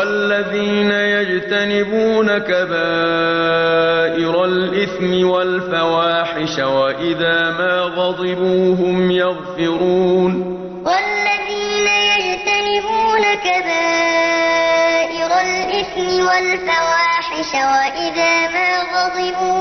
وَالَّذِينَ يَجْتَنِبُونَ كَبَائِرَ الْإِثْمِ وَالْفَوَاحِشَ وَإِذَا مَا غَضِبُوا هُمْ يَغْفِرُونَ وَالَّذِينَ يَجْتَنِبُونَ كَبَائِرَ الْإِثْمِ وَالْفَوَاحِشَ وَإِذَا مَا غَضِبُوا